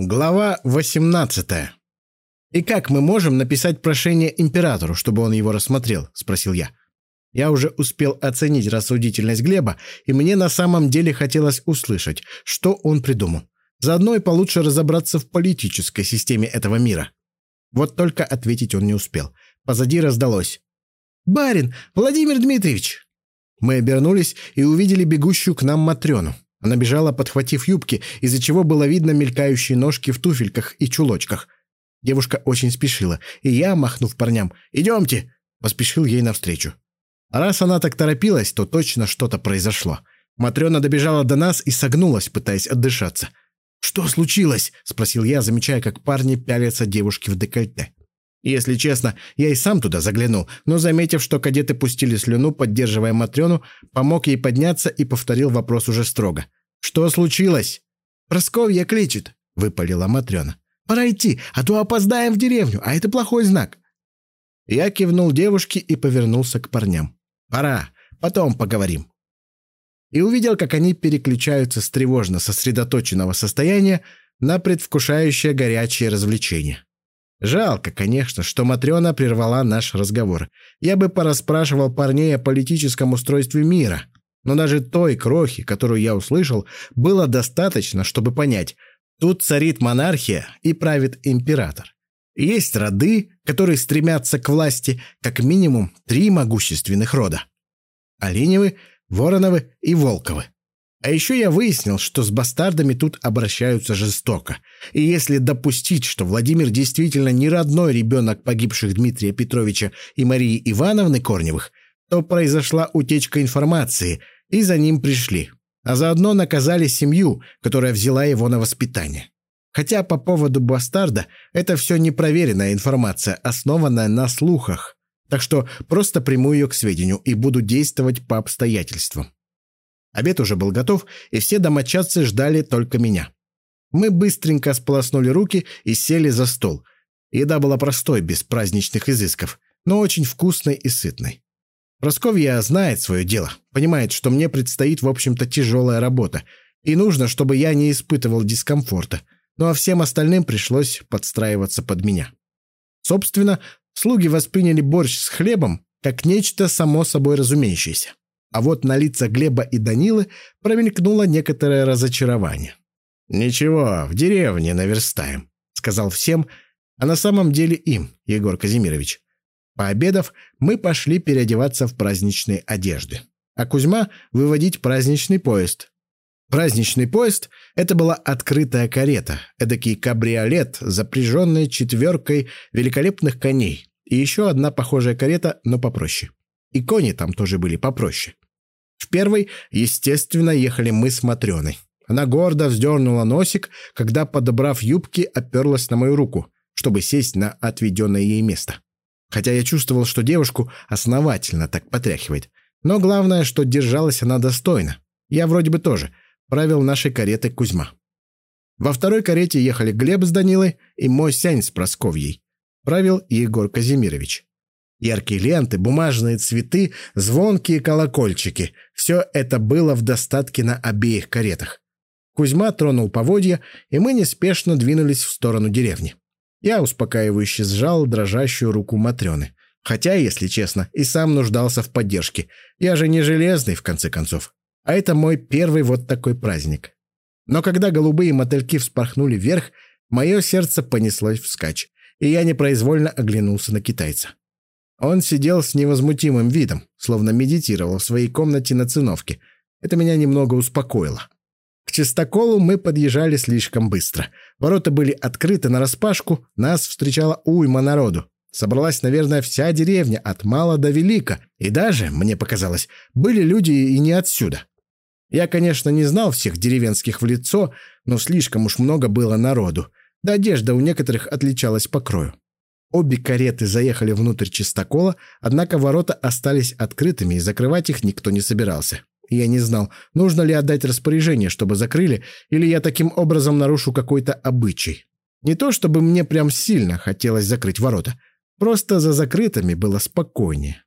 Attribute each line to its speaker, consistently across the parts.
Speaker 1: Глава 18. «И как мы можем написать прошение императору, чтобы он его рассмотрел?» – спросил я. Я уже успел оценить рассудительность Глеба, и мне на самом деле хотелось услышать, что он придумал. Заодно и получше разобраться в политической системе этого мира. Вот только ответить он не успел. Позади раздалось. «Барин! Владимир Дмитриевич!» Мы обернулись и увидели бегущую к нам Матрёну. Она бежала, подхватив юбки, из-за чего было видно мелькающие ножки в туфельках и чулочках. Девушка очень спешила, и я, махнув парням «Идемте!», поспешил ей навстречу. Раз она так торопилась, то точно что-то произошло. Матрена добежала до нас и согнулась, пытаясь отдышаться. «Что случилось?» — спросил я, замечая, как парни пялятся девушке в декольте. Если честно, я и сам туда заглянул, но, заметив, что кадеты пустили слюну, поддерживая Матрёну, помог ей подняться и повторил вопрос уже строго. «Что случилось?» «Просковья кличет», — выпалила Матрёна. «Пора идти, а то опоздаем в деревню, а это плохой знак». Я кивнул девушке и повернулся к парням. «Пора, потом поговорим». И увидел, как они переключаются с тревожно-сосредоточенного состояния на предвкушающее горячее развлечение. Жалко, конечно, что Матрена прервала наш разговор. Я бы порасспрашивал парней о политическом устройстве мира. Но даже той крохи, которую я услышал, было достаточно, чтобы понять, тут царит монархия и правит император. Есть роды, которые стремятся к власти, как минимум три могущественных рода. Оленевы, Вороновы и Волковы. А еще я выяснил, что с бастардами тут обращаются жестоко. И если допустить, что Владимир действительно не родной ребенок погибших Дмитрия Петровича и Марии Ивановны Корневых, то произошла утечка информации, и за ним пришли. А заодно наказали семью, которая взяла его на воспитание. Хотя по поводу бастарда это все непроверенная информация, основанная на слухах. Так что просто приму ее к сведению и буду действовать по обстоятельствам. Обед уже был готов, и все домочадцы ждали только меня. Мы быстренько сполоснули руки и сели за стол. Еда была простой, без праздничных изысков, но очень вкусной и сытной. Просковья знает свое дело, понимает, что мне предстоит, в общем-то, тяжелая работа, и нужно, чтобы я не испытывал дискомфорта, ну а всем остальным пришлось подстраиваться под меня. Собственно, слуги восприняли борщ с хлебом как нечто само собой разумеющееся. А вот на лицах Глеба и Данилы промелькнуло некоторое разочарование. «Ничего, в деревне наверстаем», — сказал всем, а на самом деле им, Егор Казимирович. Пообедав, мы пошли переодеваться в праздничные одежды, а Кузьма — выводить праздничный поезд. Праздничный поезд — это была открытая карета, эдакий кабриолет, запряженный четверкой великолепных коней, и еще одна похожая карета, но попроще. И кони там тоже были попроще. В первой, естественно, ехали мы с Матрёной. Она гордо вздернула носик, когда, подобрав юбки, оперлась на мою руку, чтобы сесть на отведенное ей место. Хотя я чувствовал, что девушку основательно так потряхивает. Но главное, что держалась она достойно. Я вроде бы тоже. Правил нашей кареты Кузьма. Во второй карете ехали Глеб с Данилой и мой сянь с Просковьей. Правил Егор Казимирович. Яркие ленты, бумажные цветы, звонкие колокольчики — все это было в достатке на обеих каретах. Кузьма тронул поводья, и мы неспешно двинулись в сторону деревни. Я успокаивающе сжал дрожащую руку Матрёны. Хотя, если честно, и сам нуждался в поддержке. Я же не железный, в конце концов. А это мой первый вот такой праздник. Но когда голубые мотыльки вспорхнули вверх, мое сердце понеслось вскачь, и я непроизвольно оглянулся на китайца. Он сидел с невозмутимым видом, словно медитировал в своей комнате на циновке. Это меня немного успокоило. К чистоколу мы подъезжали слишком быстро. Ворота были открыты нараспашку, нас встречала уйма народу. Собралась, наверное, вся деревня, от мала до велика. И даже, мне показалось, были люди и не отсюда. Я, конечно, не знал всех деревенских в лицо, но слишком уж много было народу. Да одежда у некоторых отличалась по крою. Обе кареты заехали внутрь чистокола, однако ворота остались открытыми, и закрывать их никто не собирался. Я не знал, нужно ли отдать распоряжение, чтобы закрыли, или я таким образом нарушу какой-то обычай. Не то чтобы мне прям сильно хотелось закрыть ворота, просто за закрытыми было спокойнее.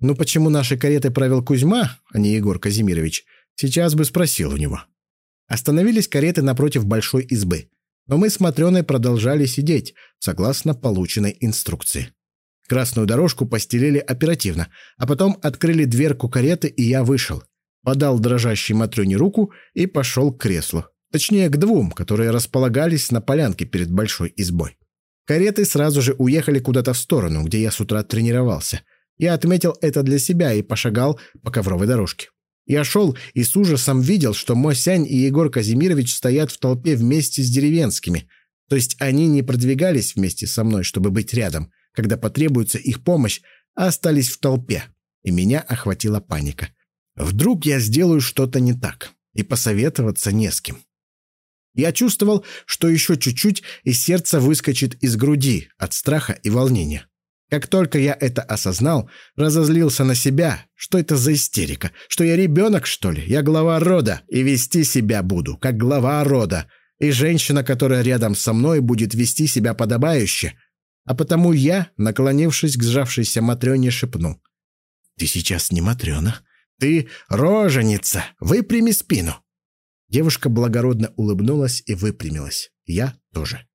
Speaker 1: Ну почему нашей каретой правил Кузьма, а не Егор Казимирович, сейчас бы спросил у него. Остановились кареты напротив большой избы. Но мы с Матрёной продолжали сидеть, согласно полученной инструкции. Красную дорожку постелили оперативно, а потом открыли дверку кареты, и я вышел. Подал дрожащей Матрёне руку и пошел к креслу. Точнее, к двум, которые располагались на полянке перед большой избой. Кареты сразу же уехали куда-то в сторону, где я с утра тренировался. Я отметил это для себя и пошагал по ковровой дорожке. Я шел и с ужасом видел, что Мосянь и Егор Казимирович стоят в толпе вместе с деревенскими. То есть они не продвигались вместе со мной, чтобы быть рядом, когда потребуется их помощь, а остались в толпе. И меня охватила паника. Вдруг я сделаю что-то не так, и посоветоваться не с кем. Я чувствовал, что еще чуть-чуть, и сердце выскочит из груди от страха и волнения. Как только я это осознал, разозлился на себя. Что это за истерика? Что я ребенок, что ли? Я глава рода, и вести себя буду, как глава рода. И женщина, которая рядом со мной, будет вести себя подобающе. А потому я, наклонившись к сжавшейся Матрёне, шепнул. «Ты сейчас не Матрёна. Ты роженица. Выпрями спину». Девушка благородно улыбнулась и выпрямилась. Я тоже.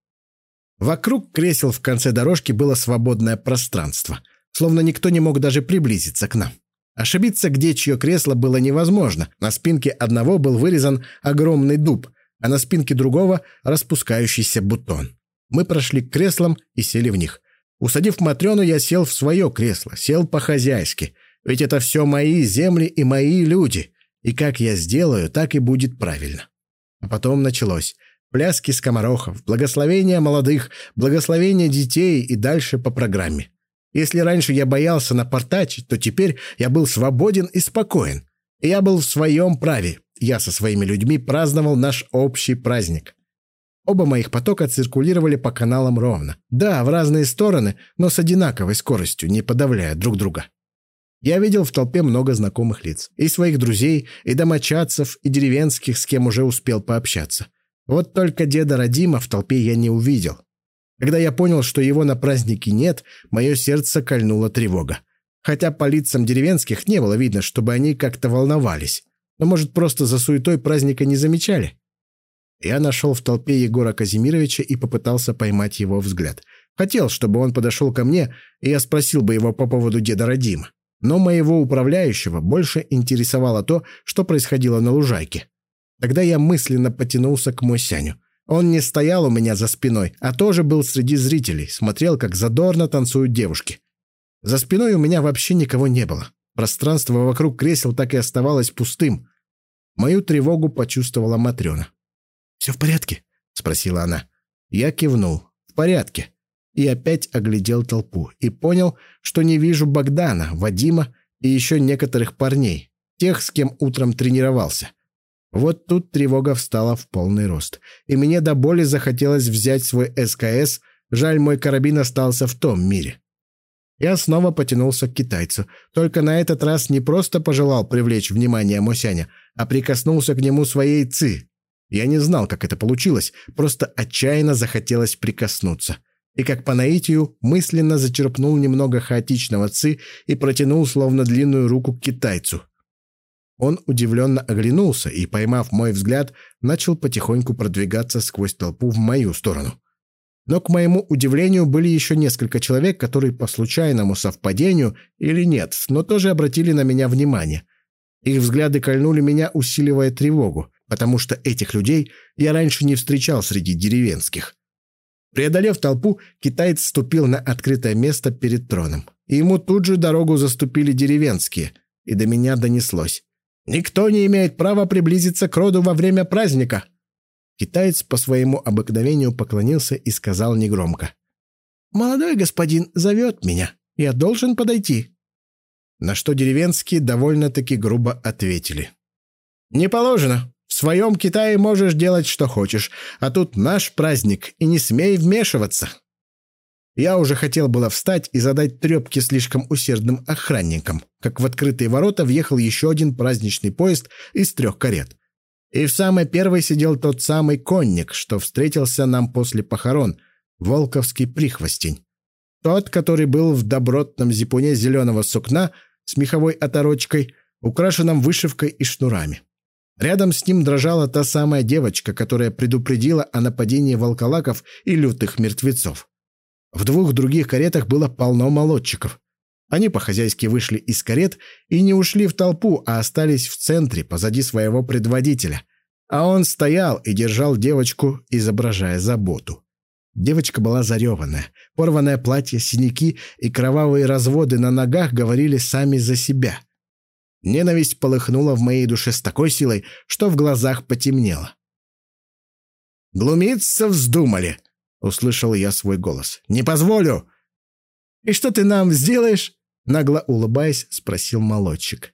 Speaker 1: Вокруг кресел в конце дорожки было свободное пространство, словно никто не мог даже приблизиться к нам. Ошибиться, где чье кресло, было невозможно. На спинке одного был вырезан огромный дуб, а на спинке другого – распускающийся бутон. Мы прошли к креслам и сели в них. Усадив Матрёну, я сел в свое кресло, сел по-хозяйски. Ведь это все мои земли и мои люди. И как я сделаю, так и будет правильно. А потом началось. Пляски скоморохов, благословения молодых, благословения детей и дальше по программе. Если раньше я боялся напортачить, то теперь я был свободен и спокоен. Я был в своем праве. Я со своими людьми праздновал наш общий праздник. Оба моих потока циркулировали по каналам ровно. Да, в разные стороны, но с одинаковой скоростью, не подавляя друг друга. Я видел в толпе много знакомых лиц. И своих друзей, и домочадцев, и деревенских, с кем уже успел пообщаться. Вот только деда Радима в толпе я не увидел. Когда я понял, что его на празднике нет, мое сердце кольнула тревога. Хотя по лицам деревенских не было видно, чтобы они как-то волновались. Но, может, просто за суетой праздника не замечали? Я нашел в толпе Егора Казимировича и попытался поймать его взгляд. Хотел, чтобы он подошел ко мне, и я спросил бы его по поводу деда Радима. Но моего управляющего больше интересовало то, что происходило на лужайке. Тогда я мысленно потянулся к Мосяню. Он не стоял у меня за спиной, а тоже был среди зрителей, смотрел, как задорно танцуют девушки. За спиной у меня вообще никого не было. Пространство вокруг кресел так и оставалось пустым. Мою тревогу почувствовала Матрена. «Все в порядке?» — спросила она. Я кивнул. «В порядке» и опять оглядел толпу и понял, что не вижу Богдана, Вадима и еще некоторых парней, тех, с кем утром тренировался. Вот тут тревога встала в полный рост, и мне до боли захотелось взять свой СКС, жаль, мой карабин остался в том мире. Я снова потянулся к китайцу, только на этот раз не просто пожелал привлечь внимание Мосяня, а прикоснулся к нему своей ци. Я не знал, как это получилось, просто отчаянно захотелось прикоснуться и как по наитию мысленно зачерпнул немного хаотичного ци и протянул словно длинную руку к китайцу. Он удивленно оглянулся и, поймав мой взгляд, начал потихоньку продвигаться сквозь толпу в мою сторону. Но, к моему удивлению, были еще несколько человек, которые по случайному совпадению или нет, но тоже обратили на меня внимание. Их взгляды кольнули меня, усиливая тревогу, потому что этих людей я раньше не встречал среди деревенских. Преодолев толпу, китаец ступил на открытое место перед троном. И ему тут же дорогу заступили деревенские, и до меня донеслось. «Никто не имеет права приблизиться к роду во время праздника!» Китаец по своему обыкновению поклонился и сказал негромко. «Молодой господин зовет меня. Я должен подойти». На что деревенские довольно-таки грубо ответили. «Не положено своем Китае можешь делать, что хочешь, а тут наш праздник, и не смей вмешиваться». Я уже хотел было встать и задать трепки слишком усердным охранникам, как в открытые ворота въехал еще один праздничный поезд из трех карет. И в самой первой сидел тот самый конник, что встретился нам после похорон, волковский прихвостень. Тот, который был в добротном зипуне зеленого сукна с меховой оторочкой, украшенном вышивкой и шнурами. Рядом с ним дрожала та самая девочка, которая предупредила о нападении волколаков и лютых мертвецов. В двух других каретах было полно молодчиков. Они по-хозяйски вышли из карет и не ушли в толпу, а остались в центре, позади своего предводителя. А он стоял и держал девочку, изображая заботу. Девочка была зареванная. Порванное платье, синяки и кровавые разводы на ногах говорили сами за себя. Ненависть полыхнула в моей душе с такой силой, что в глазах потемнело. «Глумиться вздумали!» — услышал я свой голос. «Не позволю!» «И что ты нам сделаешь?» — нагло улыбаясь, спросил молодчик.